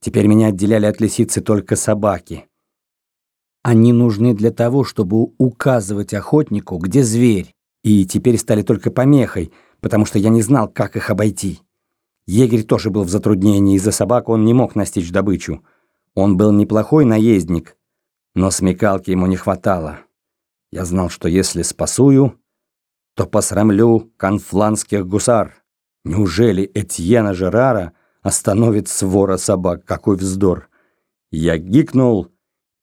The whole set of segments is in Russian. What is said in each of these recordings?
Теперь меня отделяли от лисицы только собаки. Они нужны для того, чтобы указывать охотнику, где зверь, и теперь стали только помехой, потому что я не знал, как их обойти. Егерь тоже был в затруднении, из-за собак он не мог настичь добычу. Он был неплохой наездник, но смекалки ему не хватало. Я знал, что если спасую, то посрамлю конфланских гусар. Неужели Этьена Жерара остановит свора собак? Какой вздор! Я гикнул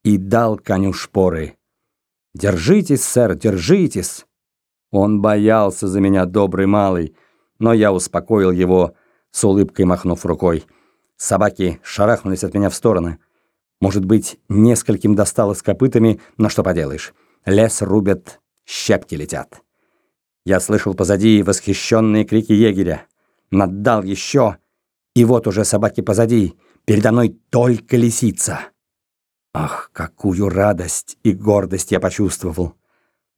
и дал коню шпоры. «Держитесь, сэр, держитесь!» Он боялся за меня, добрый малый, но я успокоил его, с улыбкой махнув рукой. Собаки шарахнулись от меня в стороны. Может быть, нескольким досталось копытами, но что поделаешь. Лес рубят, щепки летят. Я слышал позади восхищенные крики егеря. Наддал еще, и вот уже собаки позади. Передо мной только лисица. Ах, какую радость и гордость я почувствовал.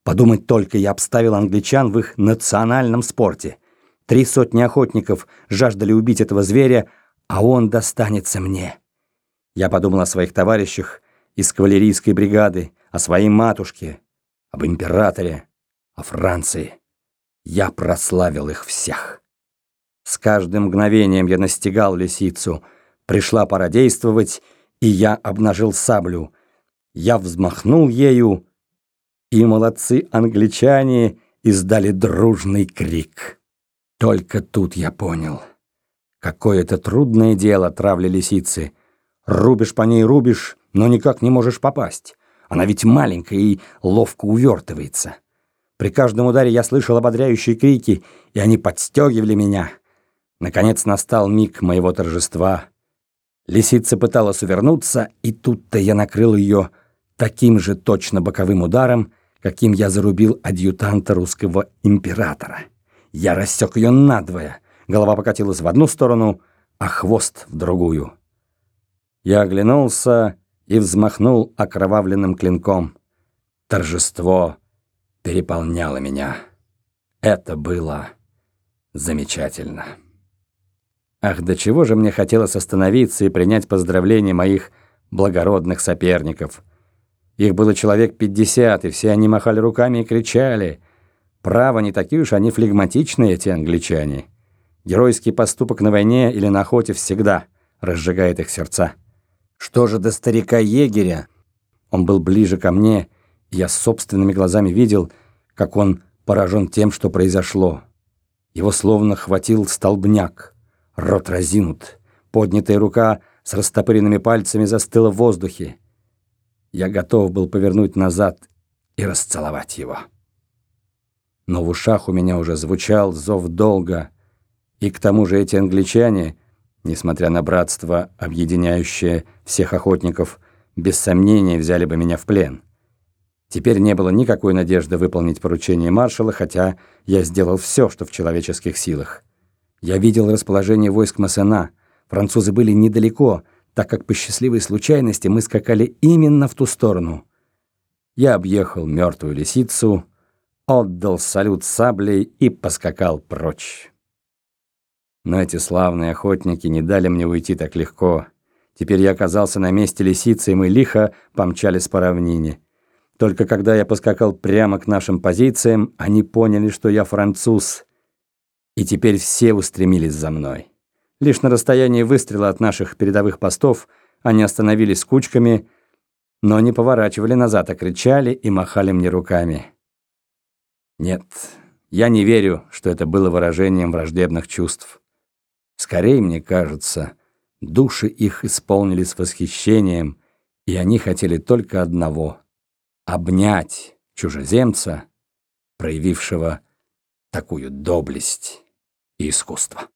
Подумать только, я обставил англичан в их национальном спорте. Три сотни охотников жаждали убить этого зверя, а он достанется мне. Я подумал о своих товарищах из кавалерийской бригады, о своей матушке, об императоре, о Франции. Я прославил их всех. С каждым мгновением я настигал лисицу. Пришла пора действовать, и я обнажил саблю. Я взмахнул ею, и молодцы-англичане издали дружный крик. Только тут я понял. Какое это трудное дело травля лисицы. Рубишь по ней, рубишь, но никак не можешь попасть. Она ведь маленькая и ловко увертывается. При каждом ударе я слышал ободряющие крики, и они подстегивали меня. Наконец настал миг моего торжества. Лисица пыталась увернуться, и тут-то я накрыл ее таким же точно боковым ударом, каким я зарубил адъютанта русского императора. Я рассек ее надвое. Голова покатилась в одну сторону, а хвост в другую. Я оглянулся и взмахнул окровавленным клинком. Торжество переполняло меня. Это было замечательно. Ах, до чего же мне хотелось остановиться и принять поздравления моих благородных соперников. Их было человек пятьдесят, и все они махали руками и кричали — Право, не такие уж они флегматичные, эти англичане. Геройский поступок на войне или на охоте всегда разжигает их сердца. Что же до старика-егеря? Он был ближе ко мне, и я собственными глазами видел, как он поражен тем, что произошло. Его словно хватил столбняк, рот разинут, поднятая рука с растопыренными пальцами застыла в воздухе. Я готов был повернуть назад и расцеловать его но в ушах у меня уже звучал зов долга. И к тому же эти англичане, несмотря на братство, объединяющее всех охотников, без сомнения взяли бы меня в плен. Теперь не было никакой надежды выполнить поручение маршала, хотя я сделал все, что в человеческих силах. Я видел расположение войск Массена. Французы были недалеко, так как по счастливой случайности мы скакали именно в ту сторону. Я объехал мертвую лисицу, отдал салют саблей и поскакал прочь. Но эти славные охотники не дали мне уйти так легко. Теперь я оказался на месте лисицы, и мы лихо помчались по равнине. Только когда я поскакал прямо к нашим позициям, они поняли, что я француз, и теперь все устремились за мной. Лишь на расстоянии выстрела от наших передовых постов они остановились кучками, но не поворачивали назад, а кричали и махали мне руками. Нет, я не верю, что это было выражением враждебных чувств. Скорее, мне кажется, души их исполнились восхищением, и они хотели только одного — обнять чужеземца, проявившего такую доблесть и искусство.